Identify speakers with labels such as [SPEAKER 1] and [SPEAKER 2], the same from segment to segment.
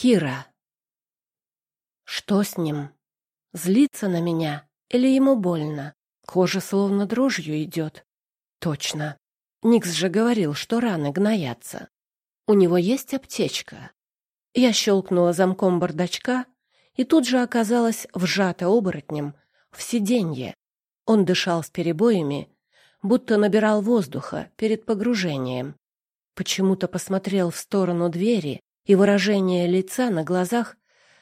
[SPEAKER 1] Кира. Что с ним? Злится на меня или ему больно? Кожа словно дрожью идет. Точно. Никс же говорил, что раны гноятся. У него есть аптечка. Я щелкнула замком бардачка и тут же оказалась вжата оборотнем в сиденье. Он дышал с перебоями, будто набирал воздуха перед погружением. Почему-то посмотрел в сторону двери, и выражение лица на глазах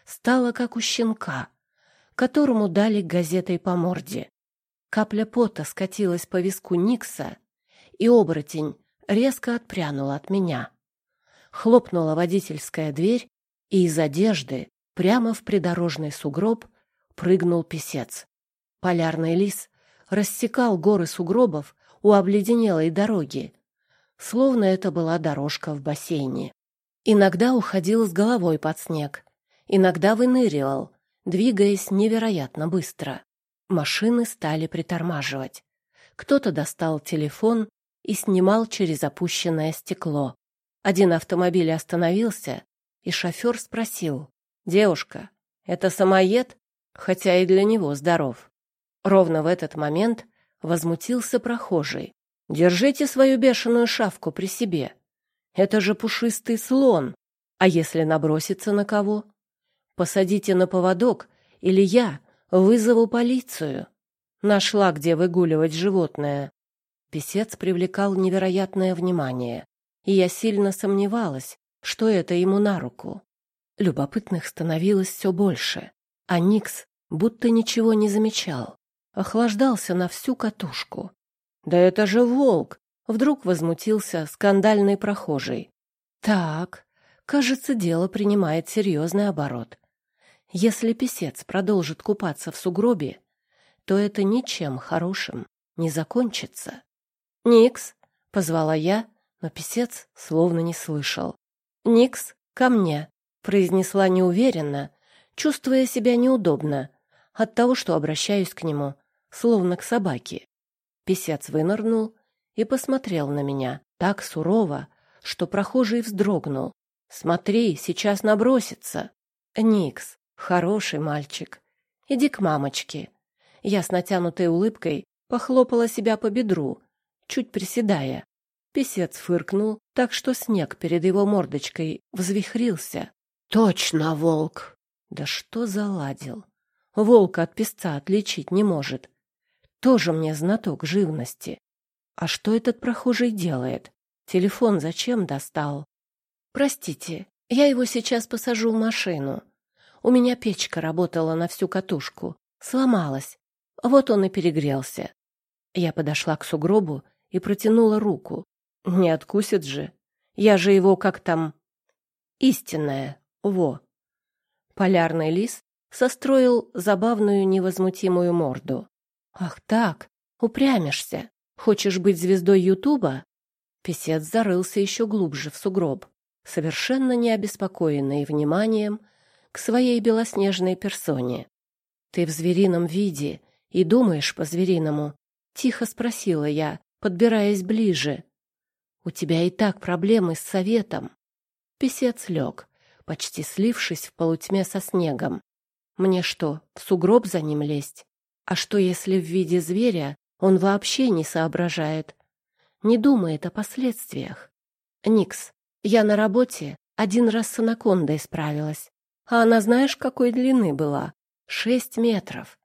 [SPEAKER 1] стало как у щенка, которому дали газетой по морде. Капля пота скатилась по виску Никса, и оборотень резко отпрянул от меня. Хлопнула водительская дверь, и из одежды прямо в придорожный сугроб прыгнул писец. Полярный лис рассекал горы сугробов у обледенелой дороги, словно это была дорожка в бассейне. Иногда уходил с головой под снег, иногда выныривал, двигаясь невероятно быстро. Машины стали притормаживать. Кто-то достал телефон и снимал через опущенное стекло. Один автомобиль остановился, и шофер спросил. «Девушка, это самоед?» Хотя и для него здоров. Ровно в этот момент возмутился прохожий. «Держите свою бешеную шавку при себе. Это же пушистый слон. А если набросится на кого? Посадите на поводок, или я вызову полицию. Нашла, где выгуливать животное». Песец привлекал невероятное внимание, и я сильно сомневалась, что это ему на руку. Любопытных становилось все больше, а Никс будто ничего не замечал охлаждался на всю катушку. «Да это же волк!» — вдруг возмутился скандальный прохожий. «Так, кажется, дело принимает серьезный оборот. Если писец продолжит купаться в сугробе, то это ничем хорошим не закончится». «Никс!» — позвала я, но писец словно не слышал. «Никс, ко мне!» — произнесла неуверенно, чувствуя себя неудобно от того, что обращаюсь к нему словно к собаке. Песец вынырнул и посмотрел на меня так сурово, что прохожий вздрогнул. «Смотри, сейчас набросится!» «Никс, хороший мальчик, иди к мамочке». Я с натянутой улыбкой похлопала себя по бедру, чуть приседая. Песец фыркнул, так что снег перед его мордочкой взвихрился. «Точно волк!» Да что заладил? Волка от песца отличить не может. Тоже мне знаток живности. А что этот прохожий делает? Телефон зачем достал? Простите, я его сейчас посажу в машину. У меня печка работала на всю катушку. Сломалась. Вот он и перегрелся. Я подошла к сугробу и протянула руку. Не откусит же. Я же его как там... Истинная. Во. Полярный лис состроил забавную невозмутимую морду. Ах так, упрямишься. Хочешь быть звездой Ютуба? Песец зарылся еще глубже в сугроб, совершенно не обеспокоенный вниманием к своей белоснежной персоне. Ты в зверином виде и думаешь по-звериному? Тихо спросила я, подбираясь ближе. У тебя и так проблемы с советом. Песец лег, почти слившись в полутьме со снегом. Мне что, в сугроб за ним лезть? А что, если в виде зверя он вообще не соображает? Не думает о последствиях? Никс, я на работе один раз с анакондой справилась. А она знаешь, какой длины была? Шесть метров.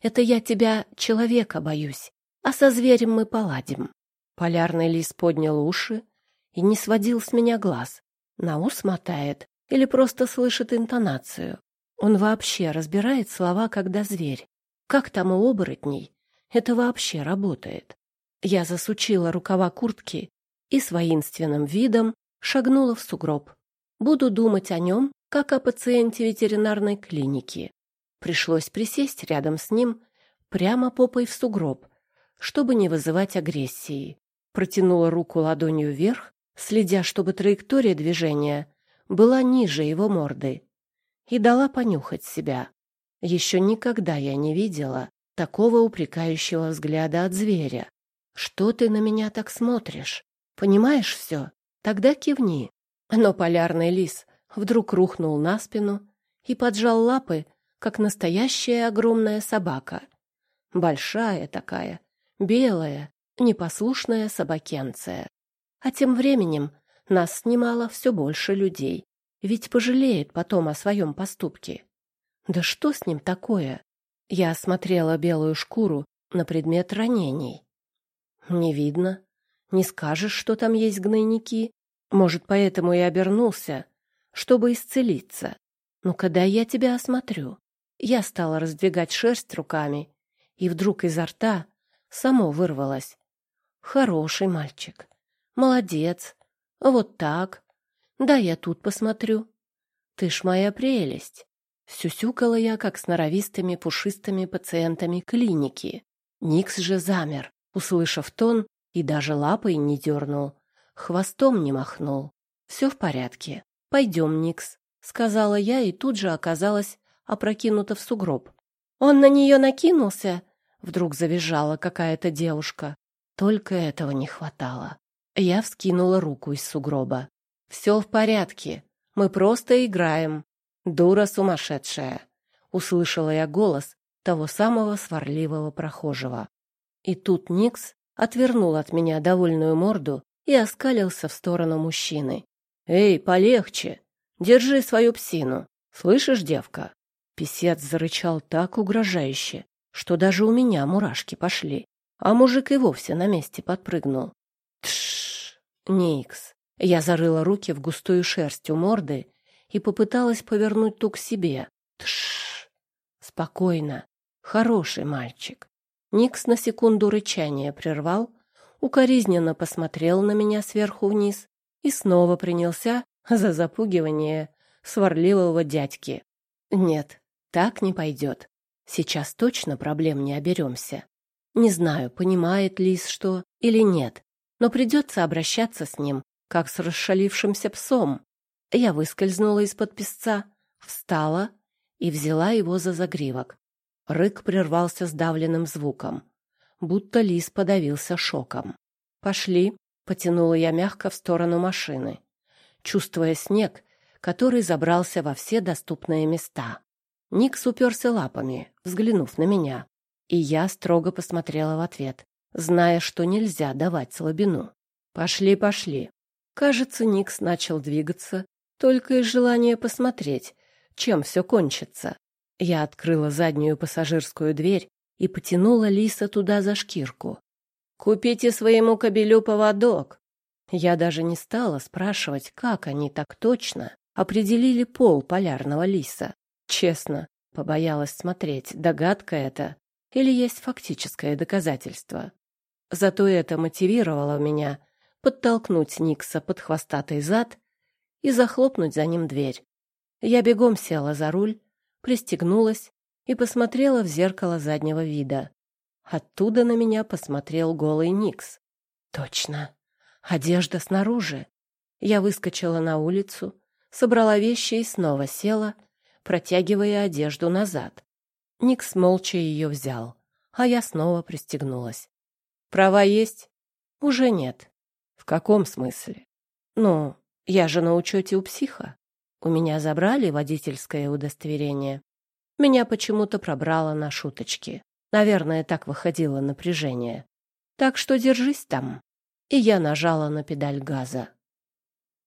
[SPEAKER 1] Это я тебя, человека, боюсь. А со зверем мы поладим. Полярный лис поднял уши и не сводил с меня глаз. На ус мотает или просто слышит интонацию. Он вообще разбирает слова, когда зверь. Как там у оборотней? Это вообще работает. Я засучила рукава куртки и с воинственным видом шагнула в сугроб. Буду думать о нем, как о пациенте ветеринарной клиники. Пришлось присесть рядом с ним, прямо попой в сугроб, чтобы не вызывать агрессии. Протянула руку ладонью вверх, следя, чтобы траектория движения была ниже его морды, и дала понюхать себя. Еще никогда я не видела такого упрекающего взгляда от зверя. Что ты на меня так смотришь? Понимаешь все? Тогда кивни. Но полярный лис вдруг рухнул на спину и поджал лапы, как настоящая огромная собака. Большая такая, белая, непослушная собакенция. А тем временем нас снимало все больше людей, ведь пожалеет потом о своем поступке. Да что с ним такое? Я осмотрела белую шкуру на предмет ранений. Не видно. Не скажешь, что там есть гнойники. Может, поэтому и обернулся, чтобы исцелиться. Ну, когда я тебя осмотрю? Я стала раздвигать шерсть руками, и вдруг изо рта само вырвалось. Хороший мальчик. Молодец. Вот так. Да я тут посмотрю. Ты ж моя прелесть. Сюсюкала я, как с норовистыми пушистыми пациентами клиники. Никс же замер, услышав тон, и даже лапой не дернул, хвостом не махнул. Все в порядке. Пойдем, Никс, сказала я и тут же оказалась опрокинута в сугроб. Он на нее накинулся, вдруг завизжала какая-то девушка. Только этого не хватало. Я вскинула руку из сугроба. Все в порядке. Мы просто играем. Дура сумасшедшая. Услышала я голос того самого сварливого прохожего. И тут Никс отвернул от меня довольную морду и оскалился в сторону мужчины. «Эй, полегче! Держи свою псину! Слышишь, девка?» Песец зарычал так угрожающе, что даже у меня мурашки пошли, а мужик и вовсе на месте подпрыгнул. Тш, Никс. Я зарыла руки в густую шерсть у морды и попыталась повернуть ту к себе. Тш. Спокойно. Хороший мальчик. Никс на секунду рычание прервал, укоризненно посмотрел на меня сверху вниз и снова принялся за запугивание сварливого дядьки. Нет, так не пойдет. Сейчас точно проблем не оберемся. Не знаю, понимает Лис что или нет, но придется обращаться с ним, как с расшалившимся псом. Я выскользнула из-под песца, встала и взяла его за загривок. Рык прервался сдавленным звуком, будто лис подавился шоком. «Пошли», — потянула я мягко в сторону машины, чувствуя снег, который забрался во все доступные места. Никс уперся лапами, взглянув на меня, и я строго посмотрела в ответ, зная, что нельзя давать слабину. «Пошли, пошли». Кажется, Никс начал двигаться только из желания посмотреть, чем все кончится. Я открыла заднюю пассажирскую дверь и потянула Лиса туда за шкирку. «Купите своему кобелю поводок!» Я даже не стала спрашивать, как они так точно определили пол полярного лиса. Честно, побоялась смотреть, догадка это или есть фактическое доказательство. Зато это мотивировало меня подтолкнуть Никса под хвостатый зад и захлопнуть за ним дверь. Я бегом села за руль пристегнулась и посмотрела в зеркало заднего вида. Оттуда на меня посмотрел голый Никс. Точно. Одежда снаружи. Я выскочила на улицу, собрала вещи и снова села, протягивая одежду назад. Никс молча ее взял, а я снова пристегнулась. Права есть? Уже нет. В каком смысле? Ну, я же на учете у психа. У меня забрали водительское удостоверение. Меня почему-то пробрало на шуточки. Наверное, так выходило напряжение. Так что держись там. И я нажала на педаль газа.